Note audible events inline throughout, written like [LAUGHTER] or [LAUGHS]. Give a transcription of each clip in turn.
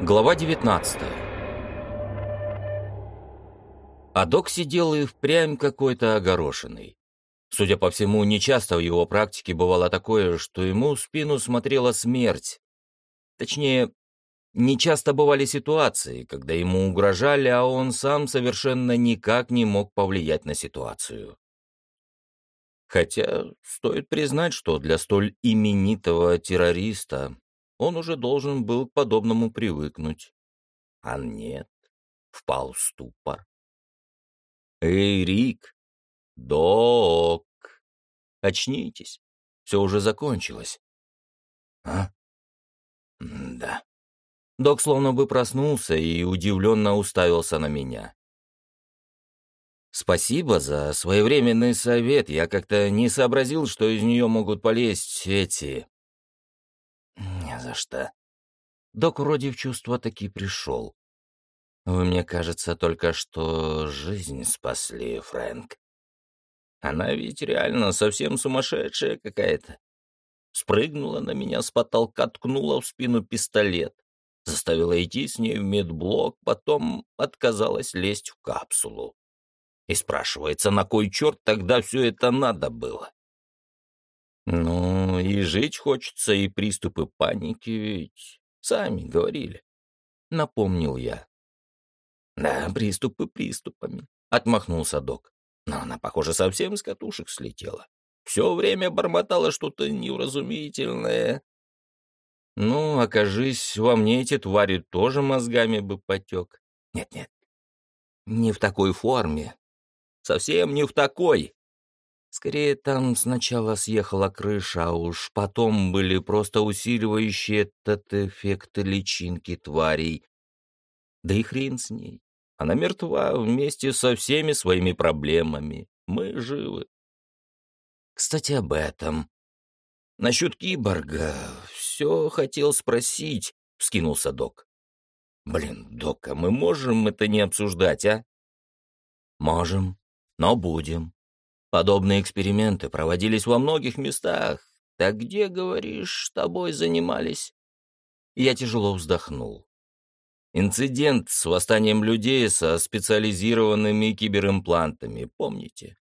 Глава 19 А док сидел и впрямь какой-то огорошенный. Судя по всему, нечасто в его практике бывало такое, что ему в спину смотрела смерть. Точнее, нечасто бывали ситуации, когда ему угрожали, а он сам совершенно никак не мог повлиять на ситуацию. Хотя стоит признать, что для столь именитого террориста он уже должен был к подобному привыкнуть. А нет, впал в ступор. «Эй, Рик! Док! Очнитесь, все уже закончилось». «А? да». Док словно бы проснулся и удивленно уставился на меня. «Спасибо за своевременный совет. Я как-то не сообразил, что из нее могут полезть эти «Не за что». Док вроде в чувство таки пришел. «Вы, мне кажется, только что жизнь спасли, Фрэнк. Она ведь реально совсем сумасшедшая какая-то. Спрыгнула на меня с потолка, ткнула в спину пистолет, заставила идти с ней в медблок, потом отказалась лезть в капсулу. И спрашивается, на кой черт тогда все это надо было? Ну, и жить хочется, и приступы паники ведь сами говорили. Напомнил я. Да, приступы приступами, отмахнулся док. Но она, похоже, совсем с катушек слетела. Все время бормотала что-то невразумительное. Ну, окажись, во мне эти твари тоже мозгами бы потек. Нет-нет, не в такой форме. Совсем не в такой. Скорее, там сначала съехала крыша, а уж потом были просто усиливающие этот эффект личинки тварей. Да и хрен с ней. Она мертва вместе со всеми своими проблемами. Мы живы. Кстати, об этом. Насчет киборга все хотел спросить, — вскинулся док. Блин, док, а мы можем это не обсуждать, а? Можем, но будем. Подобные эксперименты проводились во многих местах. Так где, говоришь, тобой занимались? Я тяжело вздохнул. Инцидент с восстанием людей со специализированными киберимплантами, помните?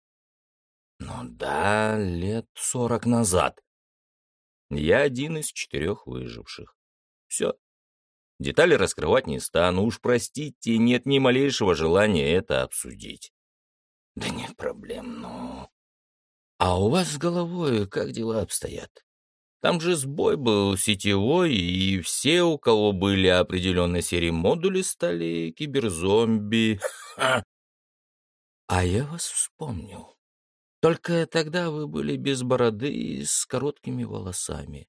Ну да, лет сорок назад. Я один из четырех выживших. Все. Детали раскрывать не стану, уж простите, нет ни малейшего желания это обсудить. Да нет проблем, ну... А у вас с головой как дела обстоят? Там же сбой был сетевой, и все, у кого были определенной серии модули, стали киберзомби. [LAUGHS] А я вас вспомнил. Только тогда вы были без бороды и с короткими волосами.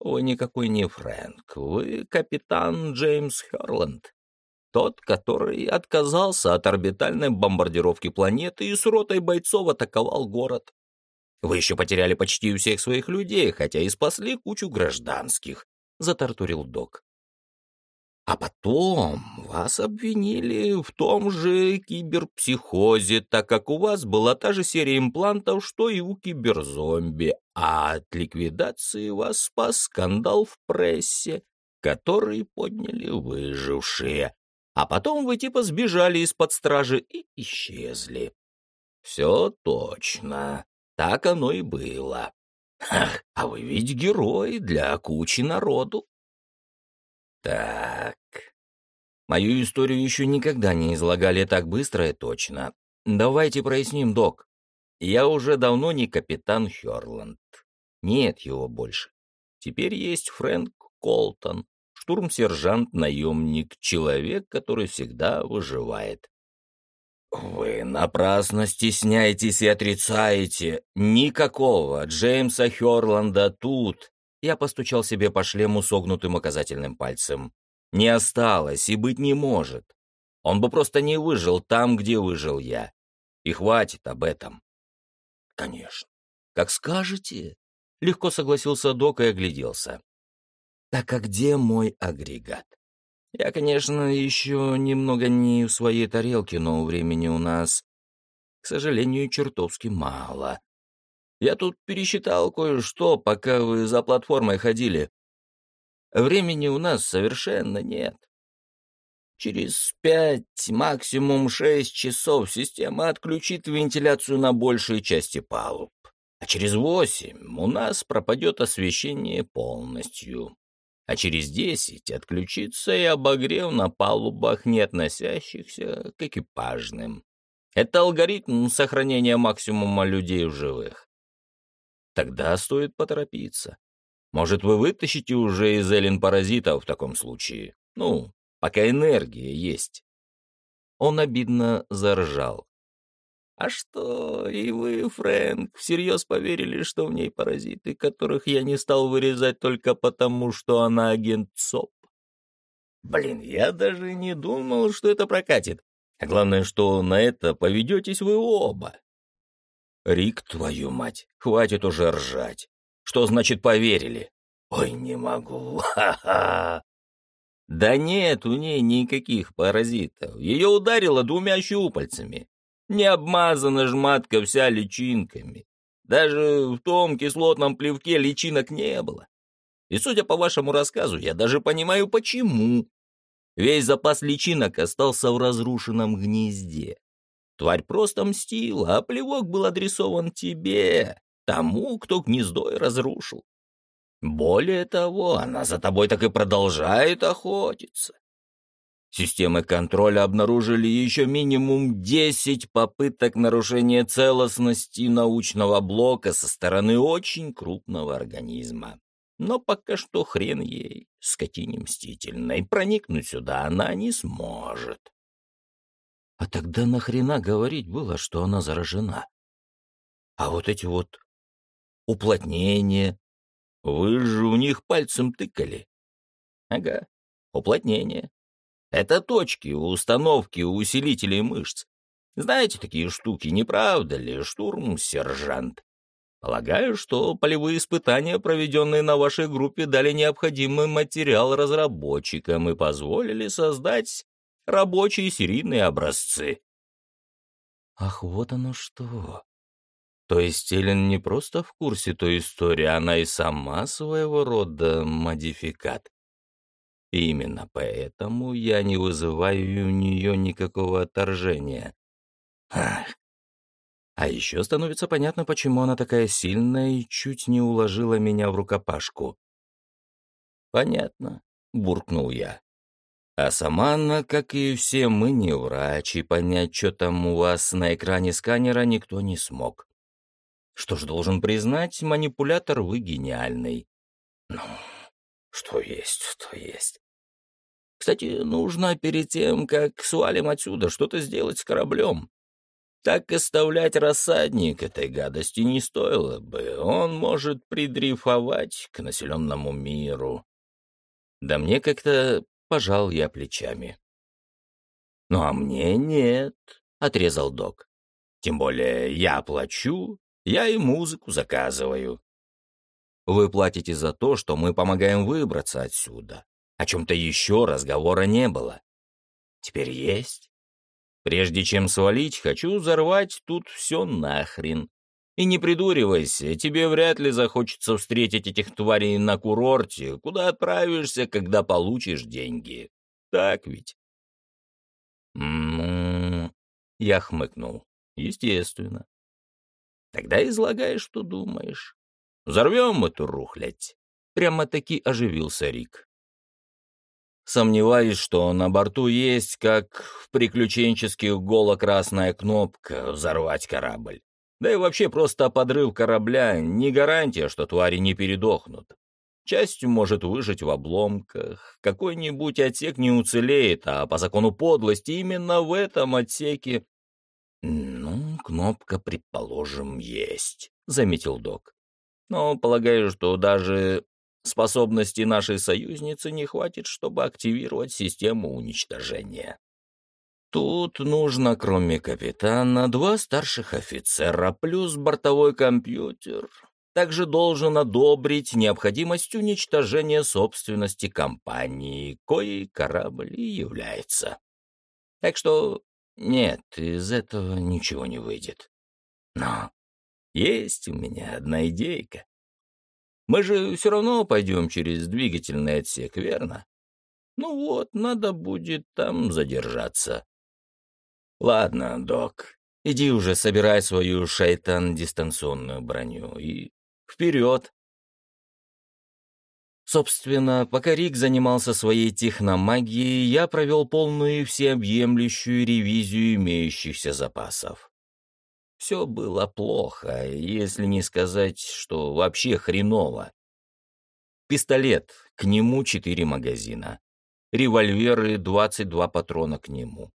Вы никакой не Фрэнк, вы капитан Джеймс Херланд. Тот, который отказался от орбитальной бомбардировки планеты и с ротой бойцов атаковал город. Вы еще потеряли почти всех своих людей, хотя и спасли кучу гражданских, — затартурил док. А потом вас обвинили в том же киберпсихозе, так как у вас была та же серия имплантов, что и у киберзомби, а от ликвидации вас спас скандал в прессе, который подняли выжившие. А потом вы типа сбежали из-под стражи и исчезли. Все точно. Так оно и было. Ах, а вы ведь герой для кучи народу. Так. Мою историю еще никогда не излагали так быстро и точно. Давайте проясним, док. Я уже давно не капитан Хёрланд. Нет его больше. Теперь есть Фрэнк Колтон, штурм-сержант-наемник, человек, который всегда выживает. «Вы напрасно стесняетесь и отрицаете. Никакого Джеймса Хёрланда тут!» Я постучал себе по шлему согнутым указательным пальцем. «Не осталось и быть не может. Он бы просто не выжил там, где выжил я. И хватит об этом». «Конечно. Как скажете». Легко согласился док и огляделся. Так а где мой агрегат? Я, конечно, еще немного не в своей тарелке, но времени у нас, к сожалению, чертовски мало. Я тут пересчитал кое-что, пока вы за платформой ходили. Времени у нас совершенно нет. Через пять, максимум шесть часов система отключит вентиляцию на большей части палуб. А через восемь у нас пропадет освещение полностью. А через десять отключится и обогрев на палубах, не относящихся к экипажным. Это алгоритм сохранения максимума людей в живых. Тогда стоит поторопиться. Может, вы вытащите уже из Эллен паразитов в таком случае? Ну, пока энергия есть. Он обидно заржал. А что, и вы, Фрэнк, всерьез поверили, что в ней паразиты, которых я не стал вырезать только потому, что она агент СОП? Блин, я даже не думал, что это прокатит. А главное, что на это поведетесь вы оба. Рик, твою мать, хватит уже ржать. Что значит поверили? Ой, не могу, [LAUGHS] ха-ха. Да нет у ней никаких паразитов. Ее ударило двумя щупальцами. Не обмазана жматка вся личинками. Даже в том кислотном плевке личинок не было. И судя по вашему рассказу, я даже понимаю, почему. Весь запас личинок остался в разрушенном гнезде. Тварь просто мстила, а плевок был адресован тебе, тому, кто гнездо и разрушил. Более того, она за тобой так и продолжает охотиться. Системы контроля обнаружили еще минимум 10 попыток нарушения целостности научного блока со стороны очень крупного организма. Но пока что хрен ей, скотине мстительной, проникнуть сюда она не сможет. А тогда нахрена говорить было, что она заражена? А вот эти вот уплотнения, вы же у них пальцем тыкали. Ага, уплотнение. Это точки установки усилителей мышц. Знаете такие штуки, не правда ли, штурм-сержант? Полагаю, что полевые испытания, проведенные на вашей группе, дали необходимый материал разработчикам и позволили создать рабочие серийные образцы. Ах, вот оно что. То есть Эллен не просто в курсе той истории, она и сама своего рода модификат. Именно поэтому я не вызываю у нее никакого отторжения. Ах. А еще становится понятно, почему она такая сильная и чуть не уложила меня в рукопашку. «Понятно», — буркнул я. А сама она, как и все мы, не врач, и понять, что там у вас на экране сканера, никто не смог. Что ж, должен признать, манипулятор вы гениальный. Ну, что есть, то есть. Кстати, нужно перед тем, как свалим отсюда, что-то сделать с кораблем. Так оставлять рассадник этой гадости не стоило бы. Он может придрифовать к населенному миру. Да мне как-то пожал я плечами. «Ну а мне нет», — отрезал док. «Тем более я плачу, я и музыку заказываю. Вы платите за то, что мы помогаем выбраться отсюда. О чем-то еще разговора не было. Теперь есть. Прежде чем свалить, хочу взорвать тут все нахрен. И не придуривайся, тебе вряд ли захочется встретить этих тварей на курорте, куда отправишься, когда получишь деньги. Так ведь? Ну, я хмыкнул. Естественно. Тогда излагай, что думаешь. Взорвем эту рухлядь. Прямо-таки оживился Рик. Сомневаюсь, что на борту есть, как в приключенческих голо красная кнопка «Взорвать корабль». Да и вообще просто подрыв корабля — не гарантия, что твари не передохнут. Часть может выжить в обломках, какой-нибудь отсек не уцелеет, а по закону подлости именно в этом отсеке «Ну, кнопка, предположим, есть», — заметил док. «Но полагаю, что даже способности нашей союзницы не хватит, чтобы активировать систему уничтожения. Тут нужно, кроме капитана, два старших офицера плюс бортовой компьютер. Также должен одобрить необходимость уничтожения собственности компании, коей корабль и является. Так что нет, из этого ничего не выйдет. Но есть у меня одна идейка. Мы же все равно пойдем через двигательный отсек, верно? Ну вот, надо будет там задержаться. Ладно, док, иди уже собирай свою шайтан-дистанционную броню и вперед. Собственно, пока Рик занимался своей техномагией, я провел полную и всеобъемлющую ревизию имеющихся запасов. Все было плохо, если не сказать, что вообще хреново. Пистолет, к нему четыре магазина. Револьверы, 22 патрона к нему.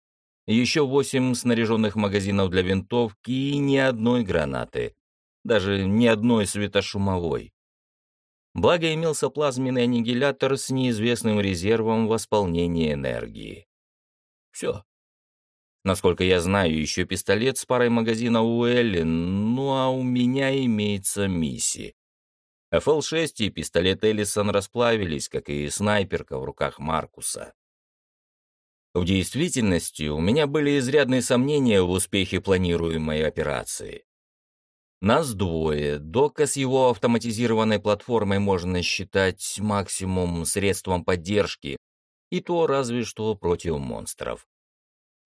Еще восемь снаряженных магазинов для винтовки и ни одной гранаты. Даже ни одной светошумовой. Благо имелся плазменный аннигилятор с неизвестным резервом восполнения энергии. Все. Насколько я знаю, еще пистолет с парой магазинов у Эллен, ну а у меня имеется миссия. ФЛ-6 и пистолет Эллисон расплавились, как и снайперка в руках Маркуса. В действительности у меня были изрядные сомнения в успехе планируемой операции. Нас двое. Дока с его автоматизированной платформой можно считать максимум средством поддержки, и то разве что против монстров.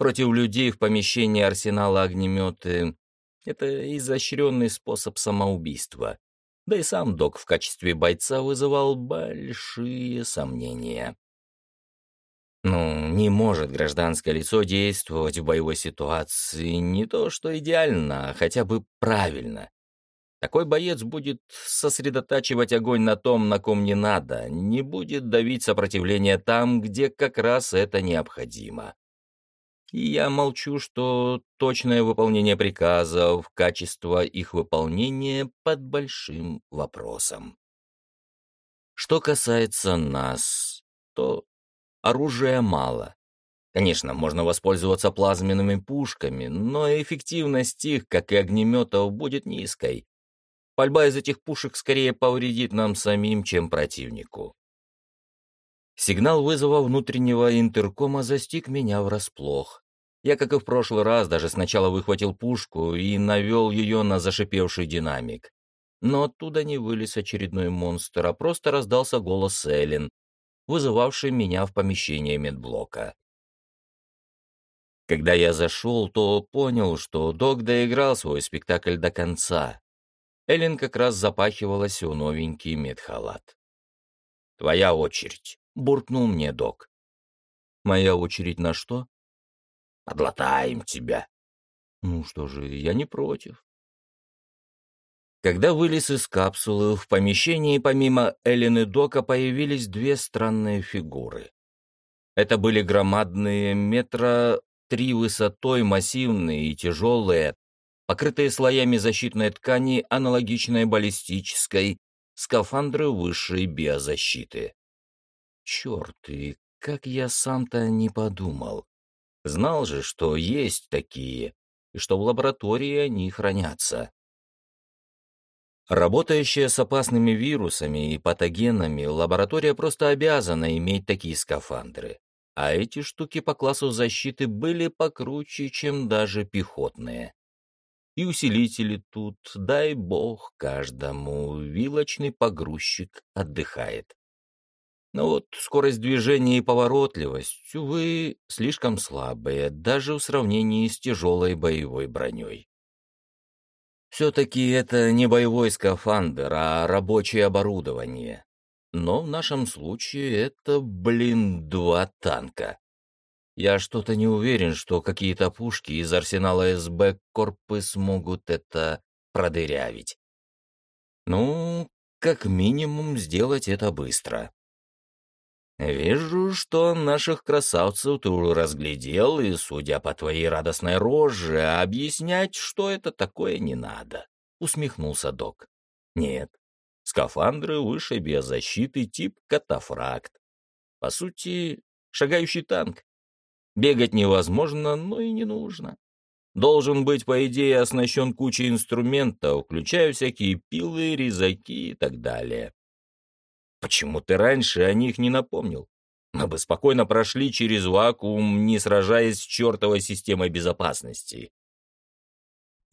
Против людей в помещении арсенала огнеметы — это изощренный способ самоубийства. Да и сам док в качестве бойца вызывал большие сомнения. Ну, не может гражданское лицо действовать в боевой ситуации не то что идеально, а хотя бы правильно. Такой боец будет сосредотачивать огонь на том, на ком не надо, не будет давить сопротивление там, где как раз это необходимо. Я молчу, что точное выполнение приказов, качество их выполнения под большим вопросом. Что касается нас, то Оружия мало. Конечно, можно воспользоваться плазменными пушками, но эффективность их, как и огнеметов, будет низкой. Пальба из этих пушек скорее повредит нам самим, чем противнику. Сигнал вызова внутреннего интеркома застиг меня врасплох. Я, как и в прошлый раз, даже сначала выхватил пушку и навел ее на зашипевший динамик. Но оттуда не вылез очередной монстр, а просто раздался голос Эллен, вызывавший меня в помещение медблока. Когда я зашел, то понял, что док доиграл свой спектакль до конца. Эллен как раз запахивалась в новенький медхалат. «Твоя очередь», — буркнул мне док. «Моя очередь на что?» «Подлатаем тебя». «Ну что же, я не против». Когда вылез из капсулы, в помещении помимо Эллен и Дока появились две странные фигуры. Это были громадные метра три высотой, массивные и тяжелые, покрытые слоями защитной ткани, аналогичной баллистической, скафандры высшей биозащиты. Черт, и как я сам-то не подумал. Знал же, что есть такие, и что в лаборатории они хранятся. Работающая с опасными вирусами и патогенами, лаборатория просто обязана иметь такие скафандры. А эти штуки по классу защиты были покруче, чем даже пехотные. И усилители тут, дай бог каждому, вилочный погрузчик отдыхает. Но вот скорость движения и поворотливость, увы, слишком слабые, даже в сравнении с тяжелой боевой броней. Все-таки это не боевой скафандр, а рабочее оборудование. Но в нашем случае это, блин, два танка. Я что-то не уверен, что какие-то пушки из арсенала СБ Корпы смогут это продырявить. Ну, как минимум, сделать это быстро. «Вижу, что наших красавцев ты разглядел, и, судя по твоей радостной роже, объяснять, что это такое, не надо», — усмехнулся док. «Нет, скафандры выше биозащиты тип катафракт. По сути, шагающий танк. Бегать невозможно, но и не нужно. Должен быть, по идее, оснащен кучей инструментов, включая всякие пилы, резаки и так далее. Почему ты раньше о них не напомнил? Мы бы спокойно прошли через вакуум, не сражаясь с чертовой системой безопасности.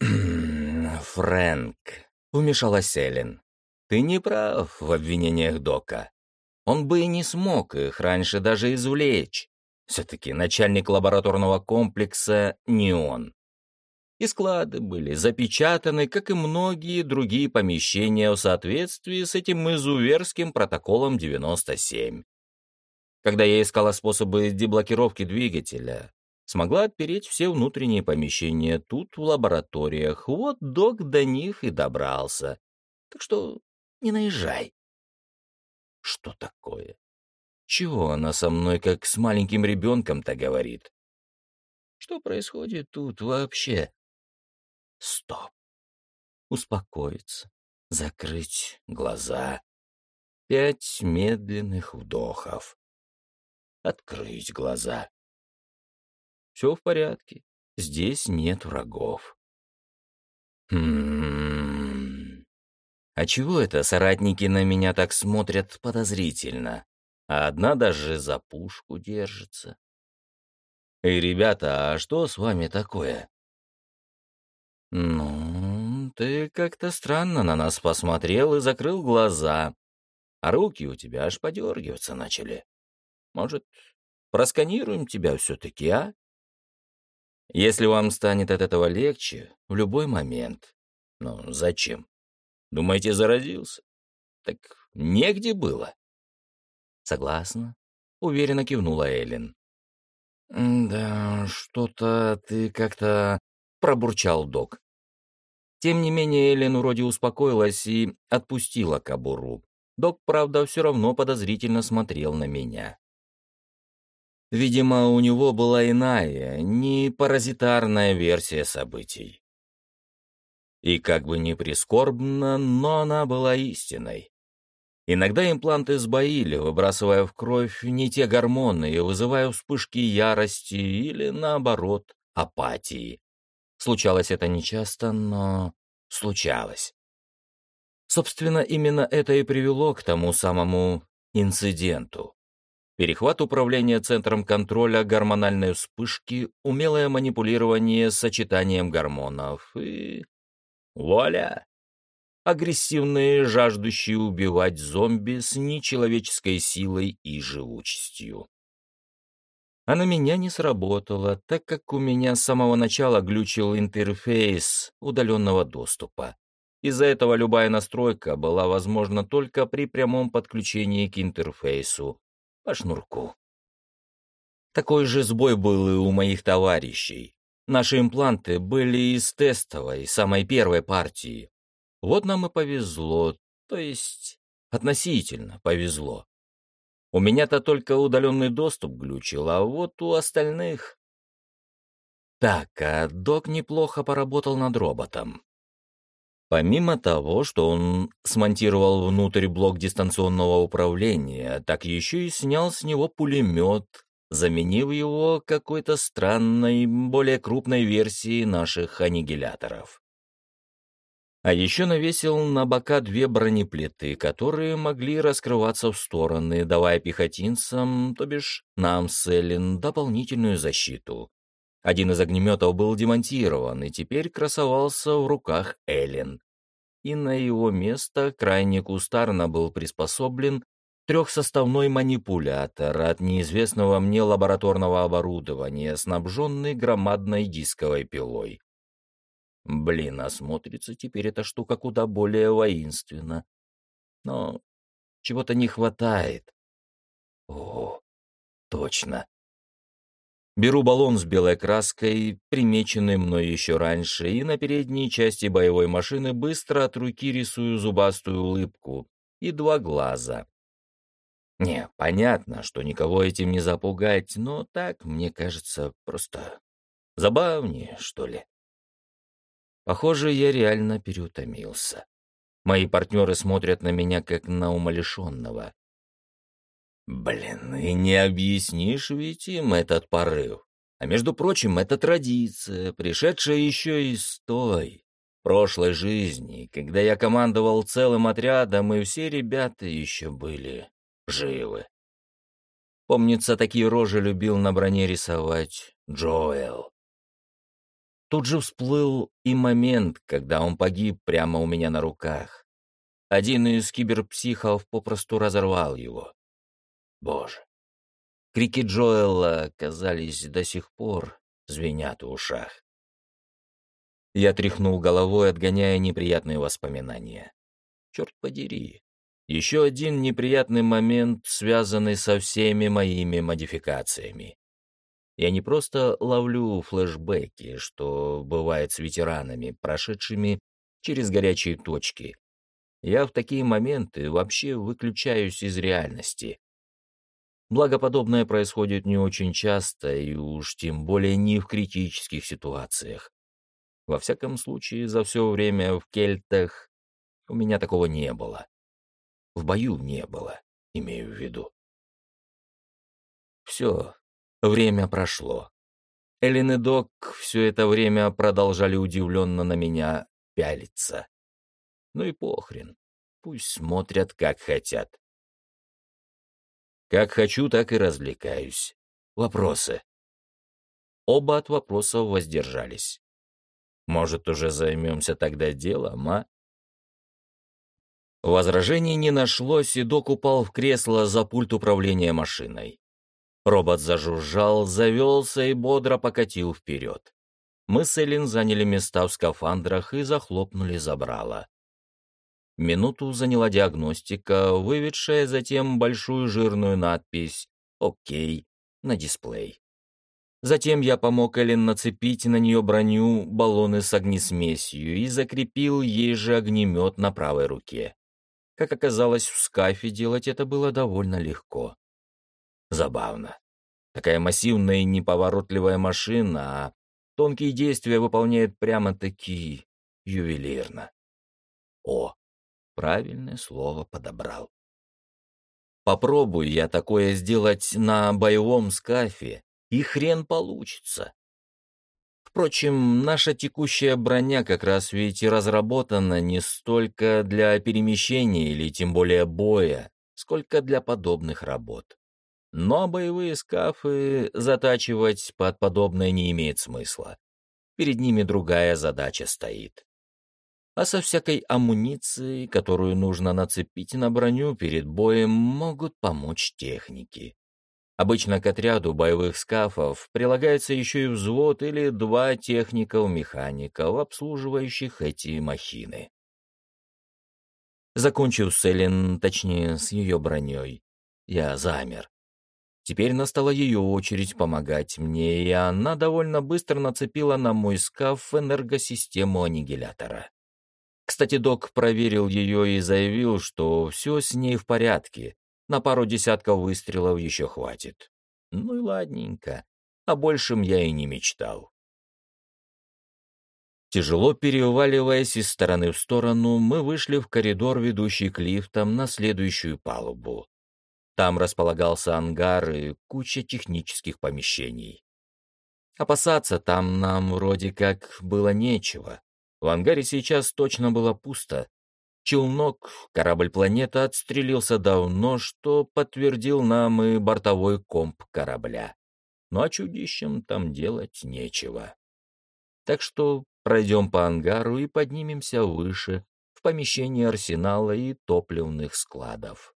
[CLEARS THROAT] «Фрэнк», — вмешалась Эллен. Ты не прав в обвинениях Дока. Он бы и не смог их раньше даже извлечь. Все-таки начальник лабораторного комплекса не он. И склады были запечатаны, как и многие другие помещения в соответствии с этим изуверским протоколом 97. Когда я искала способы деблокировки двигателя, смогла отпереть все внутренние помещения тут, в лабораториях. Вот док до них и добрался. Так что не наезжай. Что такое? Чего она со мной как с маленьким ребенком-то говорит? Что происходит тут вообще? Стоп. Успокоиться. Закрыть глаза. Пять медленных вдохов. Открыть глаза. Все в порядке. Здесь нет врагов. Хм. А чего это соратники на меня так смотрят подозрительно? а одна даже за пушку держится. «Эй, ребята, а что с вами такое?» «Ну, ты как-то странно на нас посмотрел и закрыл глаза, а руки у тебя аж подергиваться начали. Может, просканируем тебя все-таки, а? Если вам станет от этого легче, в любой момент. Ну, зачем? Думаете, заразился? Так негде было. «Согласна», — уверенно кивнула Эллен. «Да, что-то ты как-то...» — пробурчал док. Тем не менее, Эллен вроде успокоилась и отпустила кобуру. Док, правда, все равно подозрительно смотрел на меня. Видимо, у него была иная, не паразитарная версия событий. И как бы ни прискорбно, но она была истиной. Иногда импланты сбоили, выбрасывая в кровь не те гормоны и вызывая вспышки ярости или, наоборот, апатии. Случалось это нечасто, но случалось. Собственно, именно это и привело к тому самому инциденту. Перехват управления центром контроля гормональной вспышки, умелое манипулирование сочетанием гормонов и... Вуаля! агрессивные, жаждущие убивать зомби с нечеловеческой силой и живучестью. А на меня не сработало, так как у меня с самого начала глючил интерфейс удаленного доступа. Из-за этого любая настройка была возможна только при прямом подключении к интерфейсу по шнурку. Такой же сбой был и у моих товарищей. Наши импланты были из тестовой, самой первой партии, вот нам и повезло, то есть относительно повезло. У меня-то только удаленный доступ глючил, а вот у остальных... Так, а док неплохо поработал над роботом. Помимо того, что он смонтировал внутрь блок дистанционного управления, так еще и снял с него пулемет, заменив его какой-то странной, более крупной версией наших аннигиляторов. А еще навесил на бока две бронеплиты, которые могли раскрываться в стороны, давая пехотинцам, то бишь нам с Эллен, дополнительную защиту. Один из огнеметов был демонтирован и теперь красовался в руках Эллен. И на его место крайне кустарно был приспособлен трехсоставной манипулятор от неизвестного мне лабораторного оборудования, снабженный громадной дисковой пилой. Блин, а смотрится теперь эта штука куда более воинственно. Но чего-то не хватает. О, точно. Беру баллон с белой краской, примеченный мной еще раньше, и на передней части боевой машины быстро от руки рисую зубастую улыбку и два глаза. Не, понятно, что никого этим не запугать, но так, мне кажется, просто забавнее, что ли. Похоже, я реально переутомился. Мои партнеры смотрят на меня как на умалишенного. Блин, и не объяснишь ведь им этот порыв. А между прочим, это традиция, пришедшая еще из той, прошлой жизни, когда я командовал целым отрядом, и все ребята еще были живы. Помнится, такие рожи любил на броне рисовать Джоэл. Тут же всплыл и момент, когда он погиб прямо у меня на руках. один из киберпсихов попросту разорвал его. Боже. Крики Джоэла, казались, до сих пор звенят в ушах. Я тряхнул головой, отгоняя неприятные воспоминания. Черт подери. Еще один неприятный момент, связанный со всеми моими модификациями. Я не просто ловлю флешбеки, что бывает с ветеранами, прошедшими через горячие точки. Я в такие моменты вообще выключаюсь из реальности. Благо, подобное происходит не очень часто, и уж тем более не в критических ситуациях. Во всяком случае, за все время в кельтах у меня такого не было. В бою не было, имею в виду. Все, время прошло. Эллен и Док все это время продолжали удивленно на меня пялиться. Ну и похрен. Пусть смотрят, как хотят. Как хочу, так и развлекаюсь. Вопросы. Оба от вопросов воздержались. Может, уже займемся тогда делом, а? Возражений не нашлось, и док упал в кресло за пульт управления машиной. Робот зажужжал, завелся и бодро покатил вперед. Мы с Эллин заняли места в скафандрах и захлопнули забрало. Минуту заняла диагностика, выведшая затем большую жирную надпись «Окей» на дисплей. Затем я помог Эллен нацепить на нее броню, баллоны с огнесмесью и закрепил ей же огнемет на правой руке. Как оказалось, в скафе делать это было довольно легко. Забавно. Такая массивная и неповоротливая машина, а тонкие действия выполняет прямо-таки ювелирно. О, правильное слово подобрал. Попробую я такое сделать на боевом скафе, и хрен получится. Впрочем, наша текущая броня как раз ведь и разработана не столько для перемещения или тем более боя, сколько для подобных работ. Но боевые скафы затачивать под подобное не имеет смысла. Перед ними другая задача стоит. А со всякой амуницией, которую нужно нацепить на броню перед боем, могут помочь техники. Обычно к отряду боевых скафов прилагается еще и взвод или два техников-механиков, обслуживающих эти махины. Закончив с Эллен, точнее, с ее броней, я замер. Теперь настала ее очередь помогать мне, и она довольно быстро нацепила на мой скаф энергосистему аннигилятора. Кстати, док проверил ее и заявил, что все с ней в порядке, на пару десятков выстрелов еще хватит. Ну и ладненько. О большем я и не мечтал. Тяжело переваливаясь из стороны в сторону, мы вышли в коридор, ведущий к лифтам, на следующую палубу. Там располагался ангар и куча технических помещений. Опасаться там нам вроде как было нечего. В ангаре сейчас точно было пусто, Челнок, корабль «Планета» отстрелился давно, что подтвердил нам и бортовой комп корабля. Ну а чудищам там делать нечего. Так что пройдем по ангару и поднимемся выше, в помещение арсенала и топливных складов.